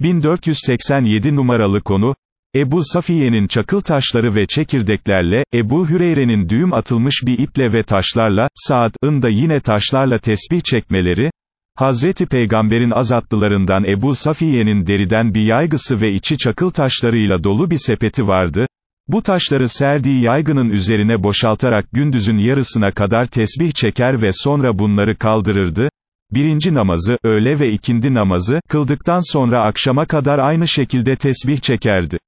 1487 numaralı konu, Ebu Safiye'nin çakıl taşları ve çekirdeklerle, Ebu Hüreyre'nin düğüm atılmış bir iple ve taşlarla, Saad'ın da yine taşlarla tesbih çekmeleri, Hazreti Peygamber'in azatlılarından Ebu Safiye'nin deriden bir yaygısı ve içi çakıl taşlarıyla dolu bir sepeti vardı, bu taşları serdiği yaygının üzerine boşaltarak gündüzün yarısına kadar tesbih çeker ve sonra bunları kaldırırdı, birinci namazı, öğle ve ikindi namazı, kıldıktan sonra akşama kadar aynı şekilde tesbih çekerdi.